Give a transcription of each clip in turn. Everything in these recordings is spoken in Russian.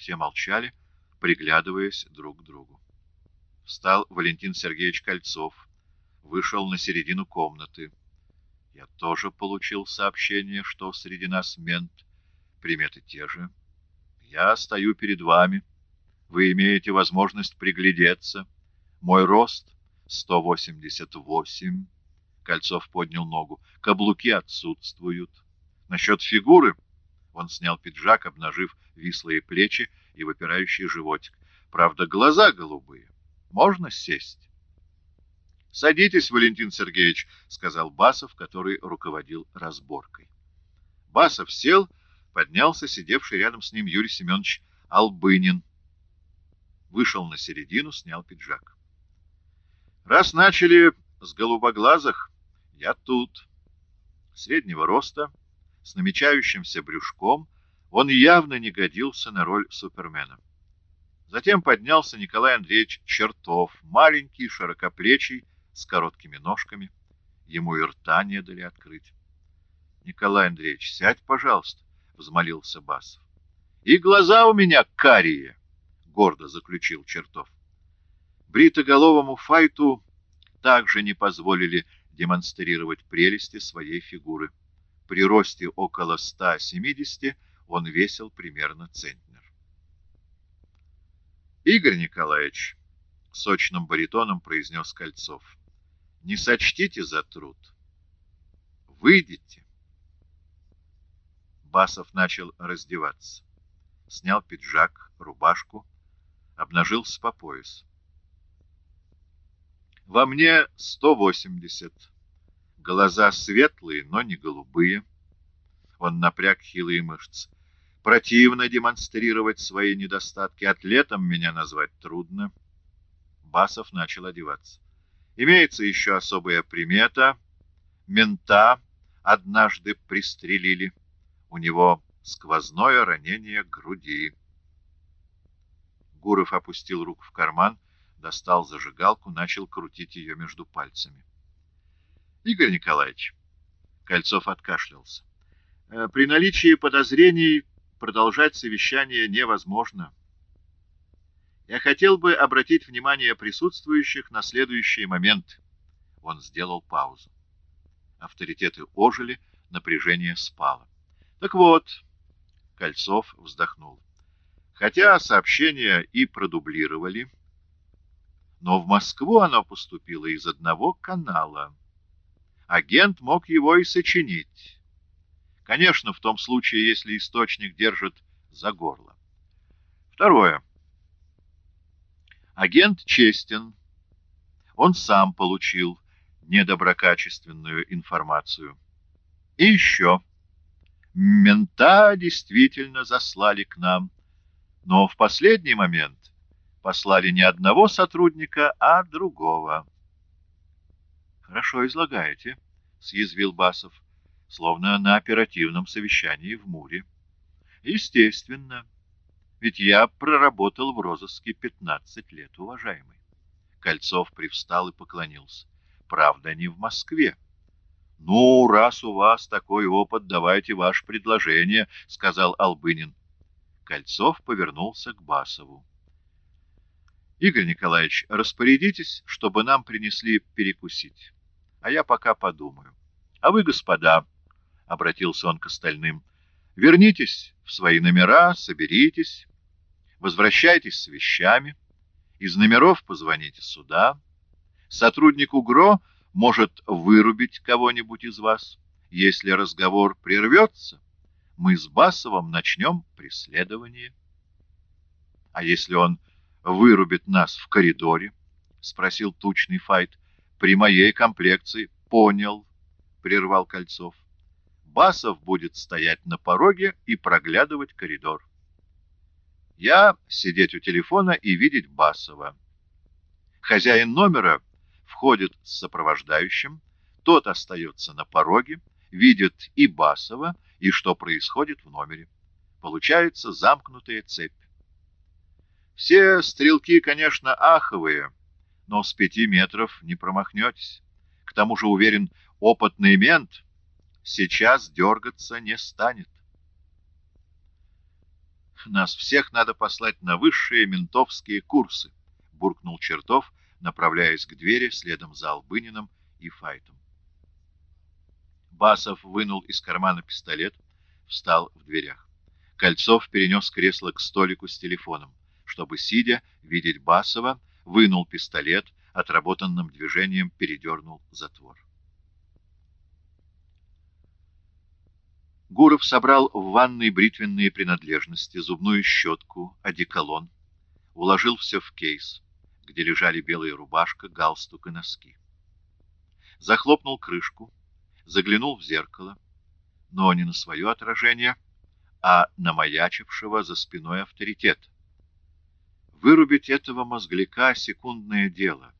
Все молчали, приглядываясь друг к другу. Встал Валентин Сергеевич Кольцов, вышел на середину комнаты. Я тоже получил сообщение, что среди нас мент. Приметы те же. Я стою перед вами. Вы имеете возможность приглядеться. Мой рост — 188. Кольцов поднял ногу. Каблуки отсутствуют. Насчет фигуры... Он снял пиджак, обнажив вислые плечи и выпирающий животик. Правда, глаза голубые. Можно сесть? — Садитесь, Валентин Сергеевич, — сказал Басов, который руководил разборкой. Басов сел, поднялся сидевший рядом с ним Юрий Семенович Албынин. Вышел на середину, снял пиджак. — Раз начали с голубоглазых, я тут. Среднего роста, с намечающимся брюшком, он явно не годился на роль супермена. Затем поднялся Николай Андреевич Чертов, маленький, широкоплечий, с короткими ножками. Ему и рта не дали открыть. — Николай Андреевич, сядь, пожалуйста, — взмолился Басов. — И глаза у меня карие, — гордо заключил Чертов. Бритоголовому файту также не позволили демонстрировать прелести своей фигуры. При росте около 170 он весил примерно центнер. Игорь Николаевич, — сочным баритоном произнес Кольцов, — не сочтите за труд. Выйдите. Басов начал раздеваться. Снял пиджак, рубашку, обнажился по пояс. Во мне 180. Глаза светлые, но не голубые. Он напряг хилые мышцы. Противно демонстрировать свои недостатки. Атлетом меня назвать трудно. Басов начал одеваться. Имеется еще особая примета. Мента однажды пристрелили. У него сквозное ранение груди. Гуров опустил руку в карман, достал зажигалку, начал крутить ее между пальцами. — Игорь Николаевич, — Кольцов откашлялся, э, — при наличии подозрений продолжать совещание невозможно. Я хотел бы обратить внимание присутствующих на следующий момент. Он сделал паузу. Авторитеты ожили, напряжение спало. Так вот, Кольцов вздохнул. Хотя сообщение и продублировали, но в Москву оно поступило из одного канала. Агент мог его и сочинить. Конечно, в том случае, если источник держит за горло. Второе. Агент честен. Он сам получил недоброкачественную информацию. И еще. Мента действительно заслали к нам, но в последний момент послали не одного сотрудника, а другого. — Хорошо излагаете, — съязвил Басов, словно на оперативном совещании в Муре. — Естественно. Ведь я проработал в розыске 15 лет, уважаемый. Кольцов привстал и поклонился. Правда, не в Москве. — Ну, раз у вас такой опыт, давайте ваше предложение, — сказал Албынин. Кольцов повернулся к Басову. Игорь Николаевич, распорядитесь, чтобы нам принесли перекусить. А я пока подумаю. А вы, господа, — обратился он к остальным, — вернитесь в свои номера, соберитесь, возвращайтесь с вещами, из номеров позвоните сюда. Сотрудник УГРО может вырубить кого-нибудь из вас. Если разговор прервется, мы с Басовым начнем преследование. А если он вырубит нас в коридоре? — спросил тучный Файт. — При моей комплекции. — Понял, — прервал Кольцов. Басов будет стоять на пороге и проглядывать коридор. Я сидеть у телефона и видеть Басова. Хозяин номера входит с сопровождающим, тот остается на пороге, видит и Басова, и что происходит в номере. Получается замкнутая цепь. Все стрелки, конечно, аховые, но с пяти метров не промахнетесь. К тому же, уверен, опытный мент сейчас дергаться не станет. Нас всех надо послать на высшие ментовские курсы, буркнул Чертов, направляясь к двери следом за Албыниным и Файтом. Басов вынул из кармана пистолет, встал в дверях. Кольцов перенес кресло к столику с телефоном, чтобы, сидя, видеть Басова, вынул пистолет, отработанным движением передернул затвор. Гуров собрал в ванной бритвенные принадлежности, зубную щетку, одеколон, уложил все в кейс, где лежали белая рубашка, галстук и носки. Захлопнул крышку, заглянул в зеркало, но не на свое отражение, а на маячившего за спиной авторитет. Вырубить этого мозгляка — секундное дело.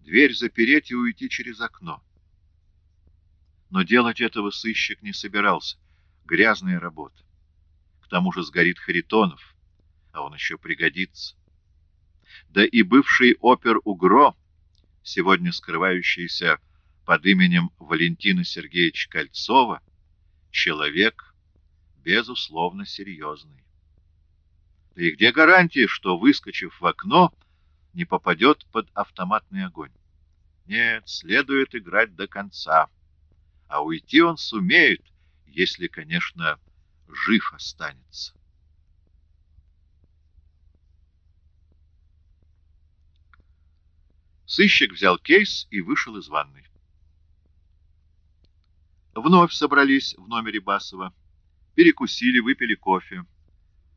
Дверь запереть и уйти через окно. Но делать этого сыщик не собирался. Грязная работа. К тому же сгорит Харитонов, а он еще пригодится. Да и бывший опер Угро, сегодня скрывающийся под именем Валентина Сергеевича Кольцова, человек, безусловно, серьезный. И где гарантия, что, выскочив в окно, не попадет под автоматный огонь? Нет, следует играть до конца. А уйти он сумеет, если, конечно, жив останется. Сыщик взял кейс и вышел из ванной. Вновь собрались в номере Басова, перекусили, выпили кофе.